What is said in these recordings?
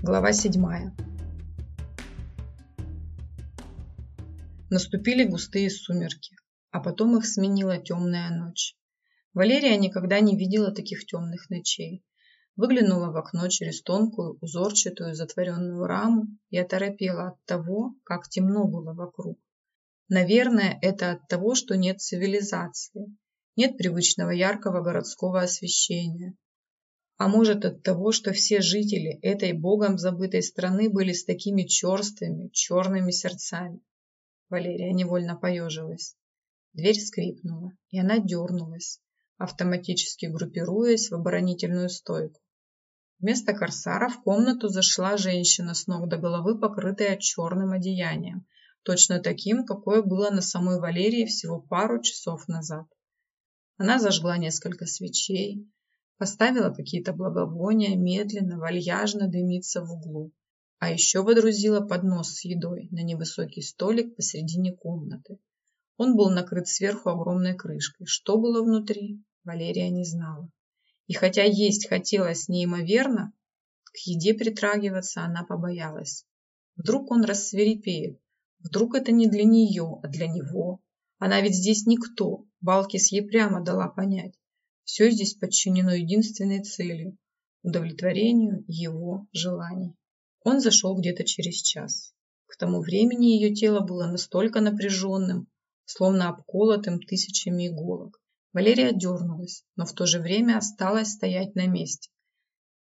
Глава 7. Наступили густые сумерки, а потом их сменила темная ночь. Валерия никогда не видела таких темных ночей. Выглянула в окно через тонкую, узорчатую, затворенную раму и оторопела от того, как темно было вокруг. Наверное, это от того, что нет цивилизации, нет привычного яркого городского освещения, а может от того, что все жители этой богом забытой страны были с такими черствыми, черными сердцами. Валерия невольно поежилась. Дверь скрипнула, и она дернулась, автоматически группируясь в оборонительную стойку. Вместо корсара в комнату зашла женщина с ног до головы, покрытая черным одеянием, точно таким, какое было на самой Валерии всего пару часов назад. Она зажгла несколько свечей, Поставила какие-то благовония, медленно, вальяжно дымиться в углу. А еще водрузила поднос с едой на невысокий столик посредине комнаты. Он был накрыт сверху огромной крышкой. Что было внутри, Валерия не знала. И хотя есть хотелось неимоверно, к еде притрагиваться она побоялась. Вдруг он рассверепеет. Вдруг это не для нее, а для него. Она ведь здесь никто. Балкис ей прямо дала понять. Все здесь подчинено единственной цели – удовлетворению его желаний. Он зашел где-то через час. К тому времени ее тело было настолько напряженным, словно обколотым тысячами иголок. Валерия дернулась, но в то же время осталась стоять на месте.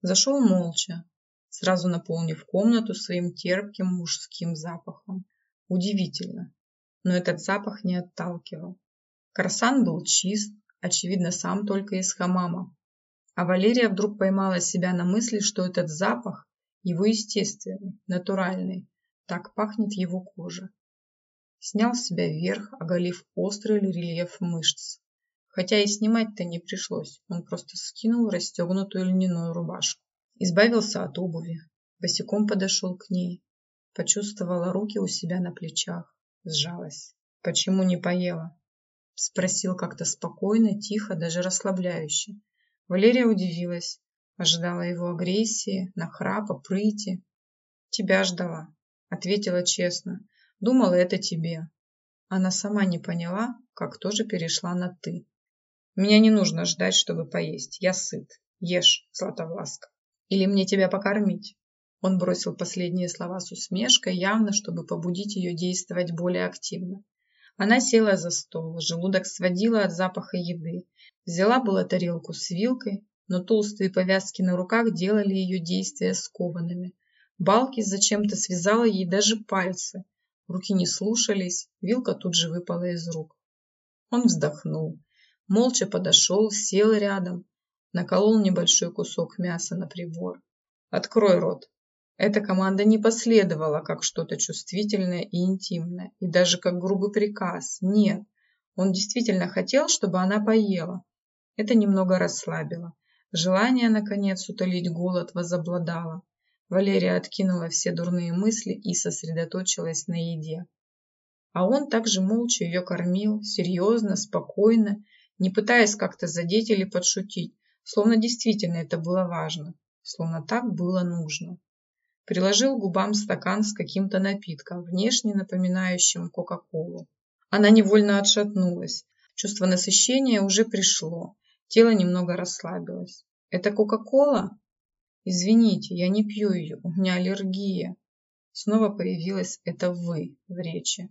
Зашел молча, сразу наполнив комнату своим терпким мужским запахом. Удивительно, но этот запах не отталкивал. Карсан был чист, очевидно, сам только из хамама. А Валерия вдруг поймала себя на мысли, что этот запах его естественный, натуральный. Так пахнет его кожа. Снял с себя вверх, оголив острый рельеф мышц. Хотя и снимать-то не пришлось, он просто скинул расстегнутую льняную рубашку. Избавился от обуви, босиком подошел к ней, почувствовала руки у себя на плечах, сжалась. Почему не поела? Спросил как-то спокойно, тихо, даже расслабляюще. Валерия удивилась. Ожидала его агрессии, нахрапа, прыти. «Тебя ждала», — ответила честно. «Думала, это тебе». Она сама не поняла, как тоже перешла на «ты». «Меня не нужно ждать, чтобы поесть. Я сыт. Ешь, Златовласка. Или мне тебя покормить?» Он бросил последние слова с усмешкой, явно, чтобы побудить ее действовать более активно. Она села за стол, желудок сводила от запаха еды. Взяла была тарелку с вилкой, но толстые повязки на руках делали ее действия скованными. Балки зачем-то связала ей даже пальцы. Руки не слушались, вилка тут же выпала из рук. Он вздохнул, молча подошел, сел рядом, наколол небольшой кусок мяса на прибор. «Открой рот», эта команда не последовала как что-то чувствительное и интимное, и даже как грубый приказ. Нет, он действительно хотел, чтобы она поела. Это немного расслабило. Желание, наконец, утолить голод возобладало. Валерия откинула все дурные мысли и сосредоточилась на еде. А он также молча ее кормил, серьезно, спокойно, не пытаясь как-то задеть или подшутить, словно действительно это было важно, словно так было нужно приложил губам стакан с каким-то напитком, внешне напоминающим Кока-Колу. Она невольно отшатнулась. Чувство насыщения уже пришло. Тело немного расслабилось. «Это Кока-Кола?» «Извините, я не пью ее, у меня аллергия». Снова появилось это «вы» в речи.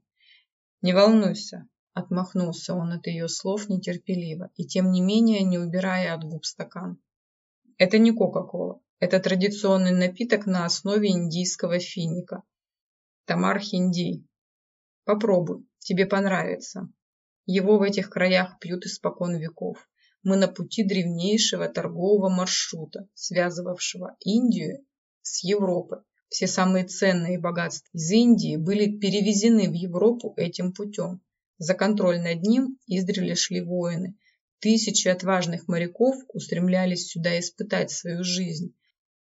«Не волнуйся», — отмахнулся он от ее слов нетерпеливо и тем не менее не убирая от губ стакан. «Это не Кока-Кола. Это традиционный напиток на основе индийского финика. Тамар хинди. Попробуй, тебе понравится. Его в этих краях пьют испокон веков. Мы на пути древнейшего торгового маршрута, связывавшего Индию с Европой. Все самые ценные богатства из Индии были перевезены в Европу этим путем. За контроль над ним издревле шли воины. Тысячи отважных моряков устремлялись сюда испытать свою жизнь.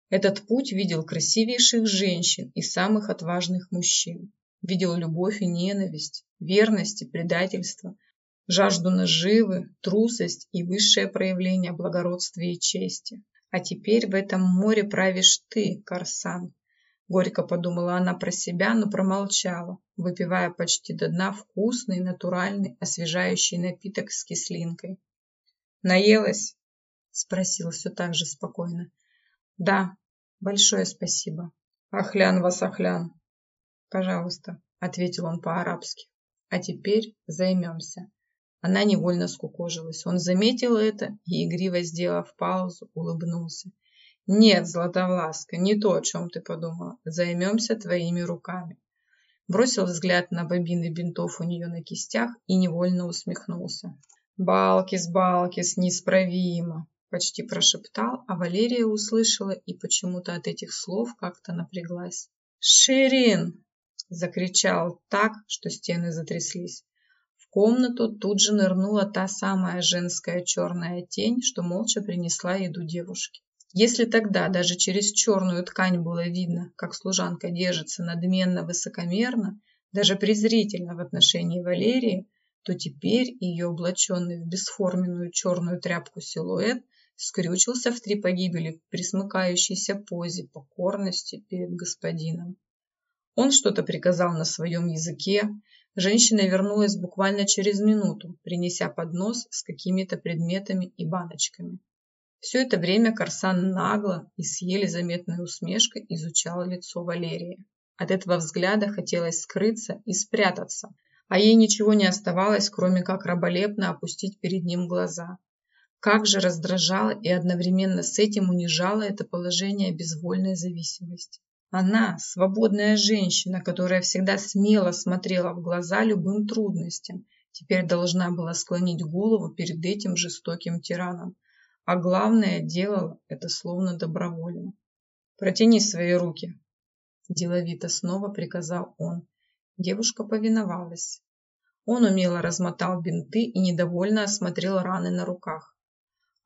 Этот путь видел красивейших женщин и самых отважных мужчин. Видел любовь и ненависть, верность и предательство, жажду наживы, трусость и высшее проявление благородства и чести. А теперь в этом море правишь ты, Корсан. Горько подумала она про себя, но промолчала, выпивая почти до дна вкусный, натуральный, освежающий напиток с кислинкой. «Наелась?» – спросил все так же спокойно. «Да, большое спасибо». «Ахлян вас, ахлян!» «Пожалуйста», – ответил он по-арабски. «А теперь займемся». Она невольно скукожилась. Он заметил это и, игриво сделав паузу, улыбнулся. Нет, Златовласка, не то, о чем ты подумала. Займемся твоими руками. Бросил взгляд на бобины бинтов у нее на кистях и невольно усмехнулся. «Балкис, Балкис, неисправимо!» Почти прошептал, а Валерия услышала и почему-то от этих слов как-то напряглась. «Ширин!» – закричал так, что стены затряслись. В комнату тут же нырнула та самая женская черная тень, что молча принесла еду девушке. Если тогда даже через черную ткань было видно, как служанка держится надменно высокомерно, даже презрительно в отношении Валерии, то теперь ее облаченный в бесформенную черную тряпку силуэт скрючился в три погибели в присмыкающейся позе покорности перед господином. Он что-то приказал на своем языке. Женщина вернулась буквально через минуту, принеся поднос с какими-то предметами и баночками. Все это время Корсан нагло и с еле заметной усмешкой изучал лицо Валерии. От этого взгляда хотелось скрыться и спрятаться, а ей ничего не оставалось, кроме как раболепно опустить перед ним глаза. Как же раздражало и одновременно с этим унижало это положение безвольной зависимости. Она, свободная женщина, которая всегда смело смотрела в глаза любым трудностям, теперь должна была склонить голову перед этим жестоким тираном, а главное, делала это словно добровольно. «Протяни свои руки!» Деловито снова приказал он. Девушка повиновалась. Он умело размотал бинты и недовольно осмотрел раны на руках.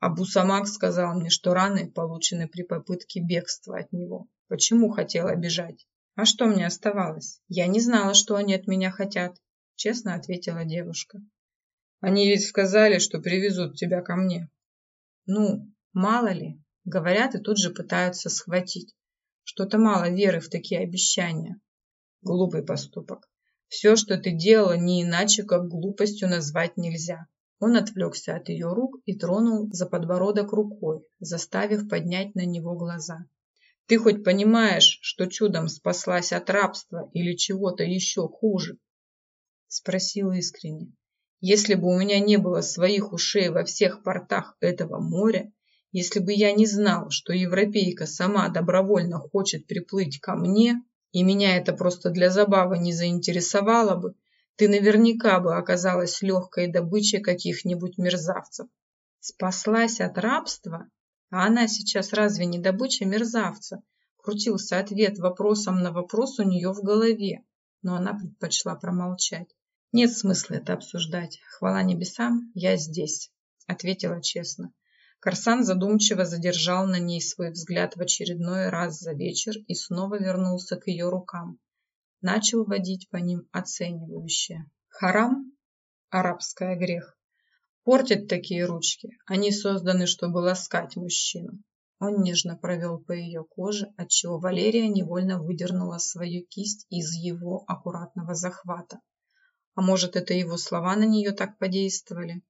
Абу Самак сказал мне, что раны получены при попытке бегства от него. Почему хотела бежать? А что мне оставалось? Я не знала, что они от меня хотят, честно ответила девушка. Они ведь сказали, что привезут тебя ко мне. Ну, мало ли, говорят и тут же пытаются схватить. Что-то мало веры в такие обещания. Глупый поступок. Все, что ты делала, не иначе, как глупостью назвать нельзя. Он отвлекся от ее рук и тронул за подбородок рукой, заставив поднять на него глаза. «Ты хоть понимаешь, что чудом спаслась от рабства или чего-то еще хуже?» Спросил искренне. Если бы у меня не было своих ушей во всех портах этого моря, если бы я не знал, что европейка сама добровольно хочет приплыть ко мне, и меня это просто для забавы не заинтересовало бы, ты наверняка бы оказалась легкой добычей каких-нибудь мерзавцев. Спаслась от рабства? А она сейчас разве не добыча мерзавца? Крутился ответ вопросом на вопрос у нее в голове, но она предпочла промолчать. Нет смысла это обсуждать. Хвала небесам, я здесь, ответила честно. Корсан задумчиво задержал на ней свой взгляд в очередной раз за вечер и снова вернулся к ее рукам. Начал водить по ним оценивающе. Харам – арабская грех. Портят такие ручки. Они созданы, чтобы ласкать мужчину. Он нежно провел по ее коже, отчего Валерия невольно выдернула свою кисть из его аккуратного захвата. А может, это его слова на нее так подействовали?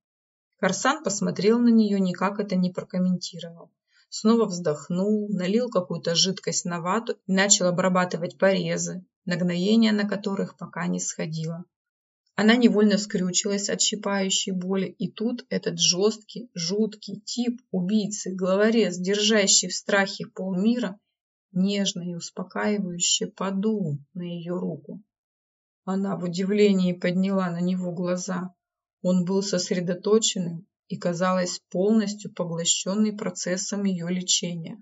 Корсан посмотрел на нее, никак это не прокомментировал. Снова вздохнул, налил какую-то жидкость на вату и начал обрабатывать порезы, нагноение на которых пока не сходило. Она невольно скрючилась от щипающей боли, и тут этот жесткий, жуткий тип убийцы, главорез, держащий в страхе полмира, нежно и успокаивающе подул на ее руку. Она в удивлении подняла на него глаза. Он был сосредоточенным и, казалось, полностью поглощенный процессом ее лечения.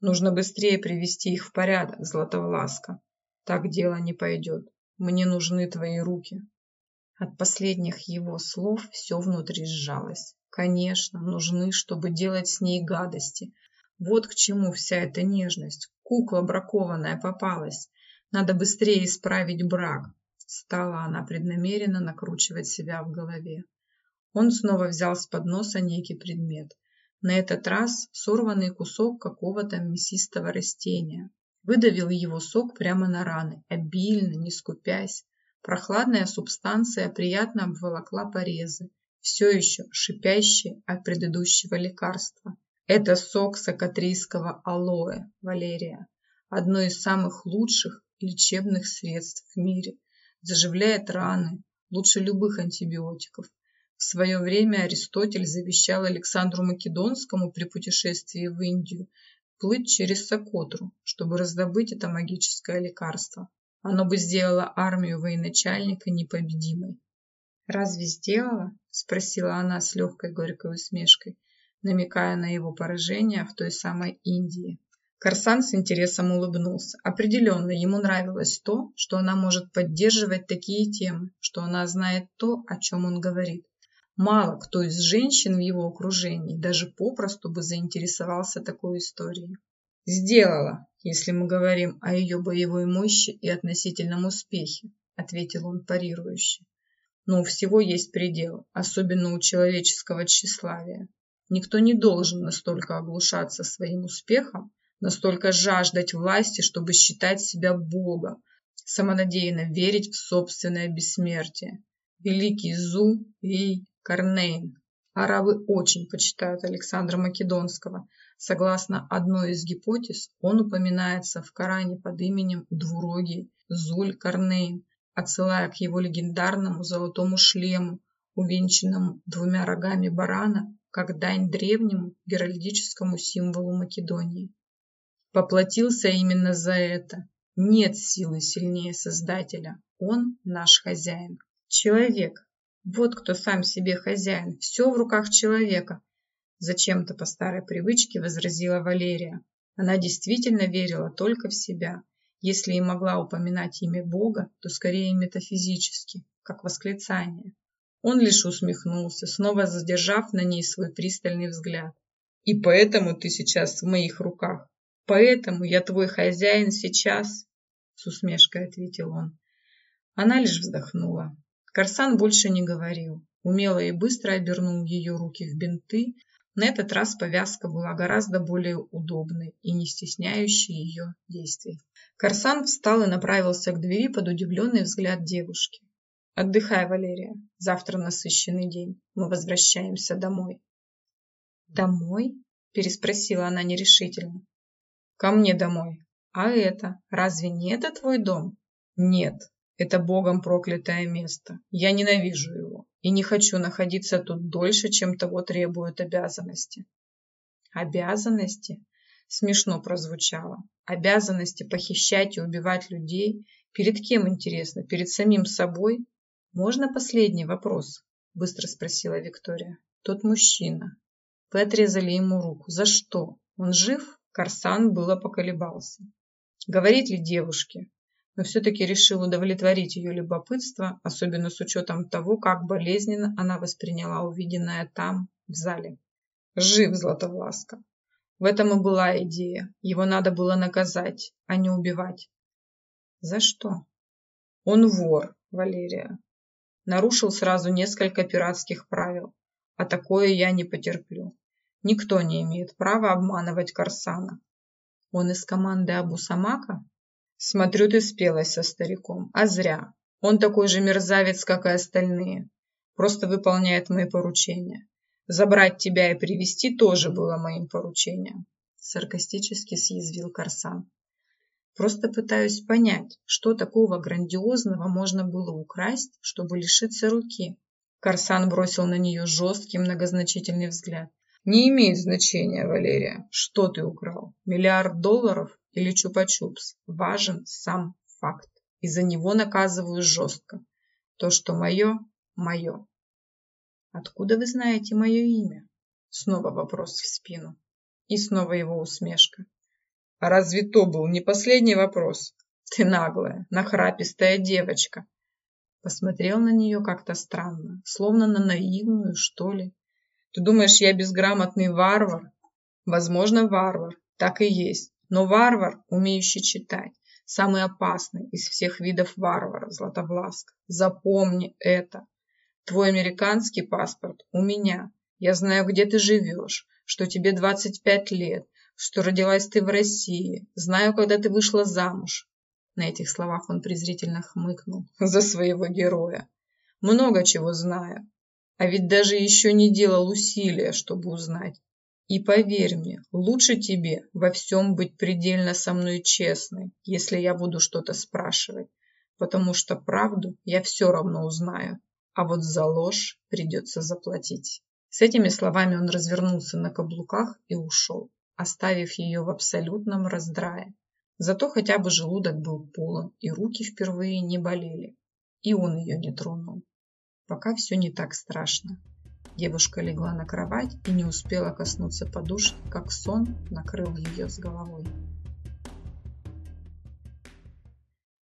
Нужно быстрее привести их в порядок, Златовласка. Так дело не пойдет. Мне нужны твои руки. От последних его слов все внутри сжалось. Конечно, нужны, чтобы делать с ней гадости. Вот к чему вся эта нежность. Кукла бракованная попалась. Надо быстрее исправить брак. Стала она преднамеренно накручивать себя в голове. Он снова взял с подноса некий предмет. На этот раз сорванный кусок какого-то мясистого растения. Выдавил его сок прямо на раны, обильно, не скупясь. Прохладная субстанция приятно обволокла порезы, все еще шипящие от предыдущего лекарства. Это сок сакатрийского алоэ, Валерия, одно из самых лучших лечебных средств в мире. Заживляет раны, лучше любых антибиотиков. В свое время Аристотель завещал Александру Македонскому при путешествии в Индию плыть через Сокотру, чтобы раздобыть это магическое лекарство. Оно бы сделало армию военачальника непобедимой. «Разве сделала?» – спросила она с легкой горькой усмешкой намекая на его поражение в той самой Индии. Корсан с интересом улыбнулся. Определенно, ему нравилось то, что она может поддерживать такие темы, что она знает то, о чем он говорит. Мало кто из женщин в его окружении даже попросту бы заинтересовался такой историей. «Сделала, если мы говорим о ее боевой мощи и относительном успехе», ответил он парирующе. «Но у всего есть предел, особенно у человеческого тщеславия. Никто не должен настолько оглушаться своим успехом, настолько жаждать власти, чтобы считать себя Богом, самонадеянно верить в собственное бессмертие. Великий Зу и Корнейн. Арабы очень почитают Александра Македонского. Согласно одной из гипотез, он упоминается в Коране под именем Двурогий Зуль Корнейн, отсылая к его легендарному золотому шлему, увенчанному двумя рогами барана как дань древнему геральдическому символу Македонии. Поплатился именно за это. Нет силы сильнее Создателя. Он наш хозяин. Человек. Вот кто сам себе хозяин. Все в руках человека. Зачем-то по старой привычке возразила Валерия. Она действительно верила только в себя. Если и могла упоминать имя Бога, то скорее метафизически, как восклицание. Он лишь усмехнулся, снова задержав на ней свой пристальный взгляд. «И поэтому ты сейчас в моих руках. Поэтому я твой хозяин сейчас?» С усмешкой ответил он. Она лишь вздохнула. Корсан больше не говорил. Умело и быстро обернул ее руки в бинты. На этот раз повязка была гораздо более удобной и не стесняющей ее действий. Корсан встал и направился к двери под удивленный взгляд девушки. Отдыхай, Валерия. Завтра насыщенный день. Мы возвращаемся домой. Домой? Переспросила она нерешительно. Ко мне домой. А это? Разве не это твой дом? Нет. Это богом проклятое место. Я ненавижу его и не хочу находиться тут дольше, чем того требуют обязанности. Обязанности? Смешно прозвучало. Обязанности похищать и убивать людей? Перед кем, интересно? Перед самим собой? «Можно последний вопрос?» – быстро спросила Виктория. «Тот мужчина. Вы отрезали ему руку. За что? Он жив?» Корсан было поколебался. Говорит ли девушке? Но все-таки решил удовлетворить ее любопытство, особенно с учетом того, как болезненно она восприняла увиденное там, в зале. Жив Златовласка. В этом и была идея. Его надо было наказать, а не убивать. За что? Он вор, Валерия нарушил сразу несколько пиратских правил, а такое я не потерплю. Никто не имеет права обманывать Корсана. Он из команды Абу Самака? Смотрю, ты спелась со стариком, а зря. Он такой же мерзавец, как и остальные. Просто выполняет мои поручения. Забрать тебя и привести тоже было моим поручением. Саркастически съязвил Корсан. Просто пытаюсь понять, что такого грандиозного можно было украсть, чтобы лишиться руки. Корсан бросил на нее жесткий многозначительный взгляд. Не имеет значения, Валерия, что ты украл. Миллиард долларов или чупа-чупс. Важен сам факт. И за него наказываю жестко. То, что мое, мое. Откуда вы знаете мое имя? Снова вопрос в спину. И снова его усмешка. А разве то был не последний вопрос? Ты наглая, нахрапистая девочка. Посмотрел на нее как-то странно, словно на наивную, что ли. Ты думаешь, я безграмотный варвар? Возможно, варвар, так и есть. Но варвар, умеющий читать, самый опасный из всех видов варваров, Златовласка. Запомни это. Твой американский паспорт у меня. Я знаю, где ты живешь, что тебе 25 лет, что родилась ты в России, знаю, когда ты вышла замуж». На этих словах он презрительно хмыкнул за своего героя. «Много чего знаю, а ведь даже еще не делал усилия, чтобы узнать. И поверь мне, лучше тебе во всем быть предельно со мной честной, если я буду что-то спрашивать, потому что правду я все равно узнаю, а вот за ложь придется заплатить». С этими словами он развернулся на каблуках и ушел оставив ее в абсолютном раздрае. Зато хотя бы желудок был полон, и руки впервые не болели. И он ее не тронул. Пока все не так страшно. Девушка легла на кровать и не успела коснуться подушки, как сон накрыл ее с головой.